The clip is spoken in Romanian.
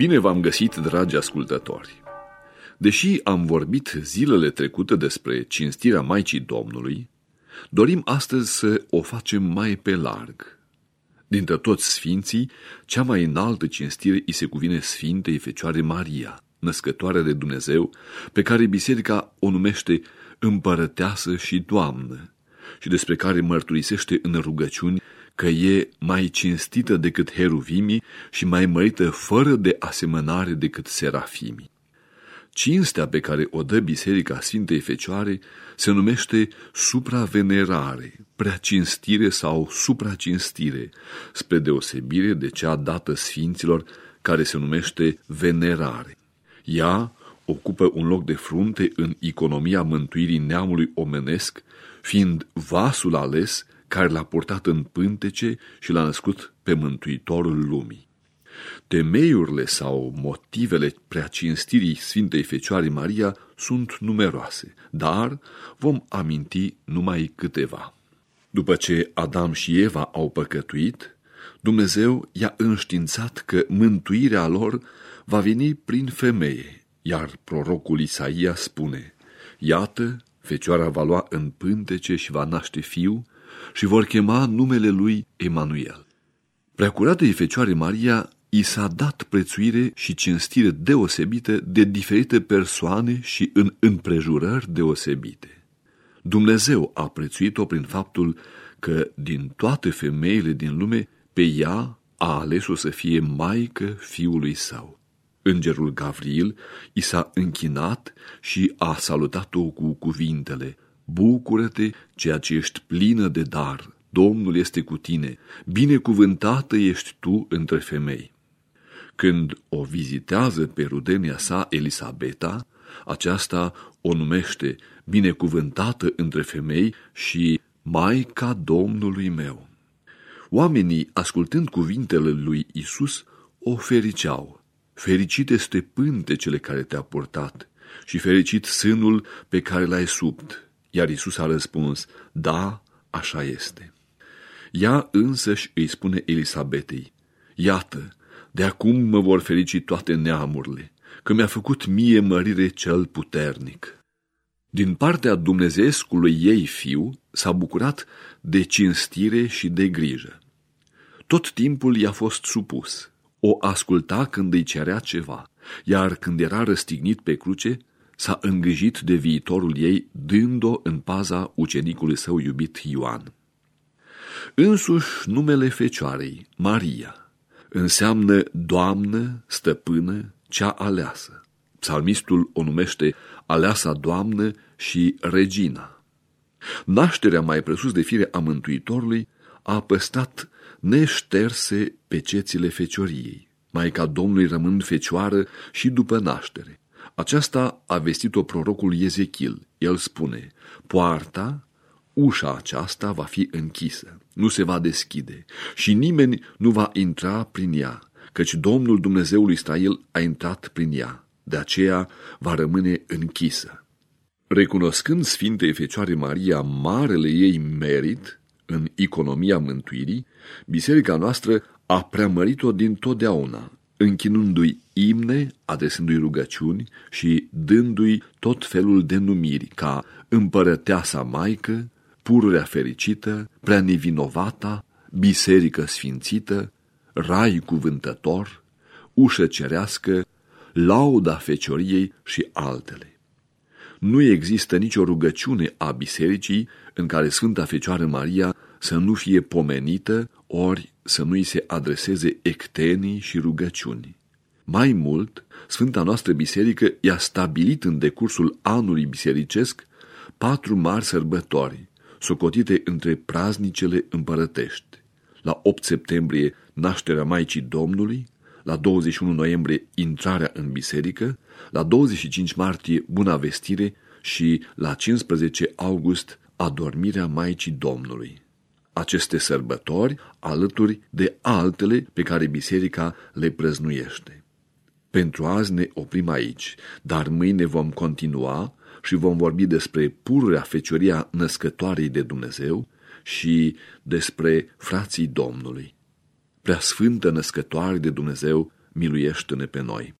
Bine v-am găsit, dragi ascultători! Deși am vorbit zilele trecute despre cinstirea Maicii Domnului, dorim astăzi să o facem mai pe larg. Dintre toți sfinții, cea mai înaltă cinstire îi se cuvine Sfintei Fecioare Maria, născătoarea de Dumnezeu, pe care biserica o numește împărăteasă și doamnă, și despre care mărturisește în rugăciuni că e mai cinstită decât heruvimii și mai mărită fără de asemănare decât serafimii. Cinstea pe care o dă Biserica Sfintei Fecioare se numește supravenerare, preacinstire sau supracinstire, spre deosebire de cea dată Sfinților care se numește venerare. Ea ocupă un loc de frunte în economia mântuirii neamului omenesc, fiind vasul ales care l-a purtat în pântece și l-a născut pe Mântuitorul lumii. Temeiurile sau motivele preacinstirii Sfintei Fecioare Maria sunt numeroase, dar vom aminti numai câteva. După ce Adam și Eva au păcătuit, Dumnezeu i-a înștiințat că mântuirea lor va veni prin femeie, iar prorocul Isaia spune, Iată, fecioara va lua în pântece și va naște fiu și vor chema numele lui Emanuel. Preacuratei Fecioare Maria i s-a dat prețuire și cinstire deosebite de diferite persoane și în împrejurări deosebite. Dumnezeu a prețuit-o prin faptul că din toate femeile din lume, pe ea a ales-o să fie maică fiului său. Îngerul Gavril i s-a închinat și a salutat-o cu cuvintele, Bucură-te, ceea ce ești plină de dar, Domnul este cu tine, binecuvântată ești tu între femei. Când o vizitează pe rudenia sa Elisabeta, aceasta o numește binecuvântată între femei și Maica Domnului meu. Oamenii, ascultând cuvintele lui Isus, o fericeau. Fericit este pântecele care te-a purtat și fericit sânul pe care l-ai subt. Iar Isus a răspuns, da, așa este. Ea însăși îi spune Elisabetei, iată, de acum mă vor ferici toate neamurile, că mi-a făcut mie mărire cel puternic. Din partea Dumnezeescului ei fiu s-a bucurat de cinstire și de grijă. Tot timpul i-a fost supus, o asculta când îi cerea ceva, iar când era răstignit pe cruce, s-a îngrijit de viitorul ei, dând-o în paza ucenicului său iubit Ioan. Însuși numele Fecioarei, Maria, înseamnă Doamnă, Stăpână, cea aleasă. Psalmistul o numește aleasa Doamnă și Regina. Nașterea mai presus de fire a Mântuitorului a păstat neșterse pe cețile fecioriei, Maica Domnului rămând fecioară și după naștere. Aceasta a vestit-o prorocul Ezechil. El spune, poarta, ușa aceasta va fi închisă, nu se va deschide și nimeni nu va intra prin ea, căci Domnul Dumnezeul Israel a intrat prin ea, de aceea va rămâne închisă. Recunoscând Sfintei Fecioare Maria marele ei merit în economia mântuirii, biserica noastră a preamărit-o din totdeauna, închinându-i imne, adresându-i rugăciuni și dându-i tot felul de numiri, ca împărăteasa maică, pururea fericită, prea nevinovata, biserică sfințită, rai cuvântător, ușă cerească, lauda fecioriei și altele. Nu există nicio rugăciune a bisericii în care Sfânta Fecioară Maria să nu fie pomenită, ori să nu-i se adreseze ectenii și rugăciuni. Mai mult, Sfânta noastră biserică i-a stabilit în decursul anului bisericesc patru mari sărbători, socotite între praznicele împărătești. La 8 septembrie, nașterea Maicii Domnului, la 21 noiembrie, intrarea în biserică, la 25 martie, Buna Vestire și la 15 august, adormirea Maicii Domnului aceste sărbători alături de altele pe care biserica le prăznuiește. Pentru azi ne oprim aici, dar mâine vom continua și vom vorbi despre pururea fecioria născătoarei de Dumnezeu și despre frații Domnului. Prea sfântă născătoare de Dumnezeu, miluiește-ne pe noi.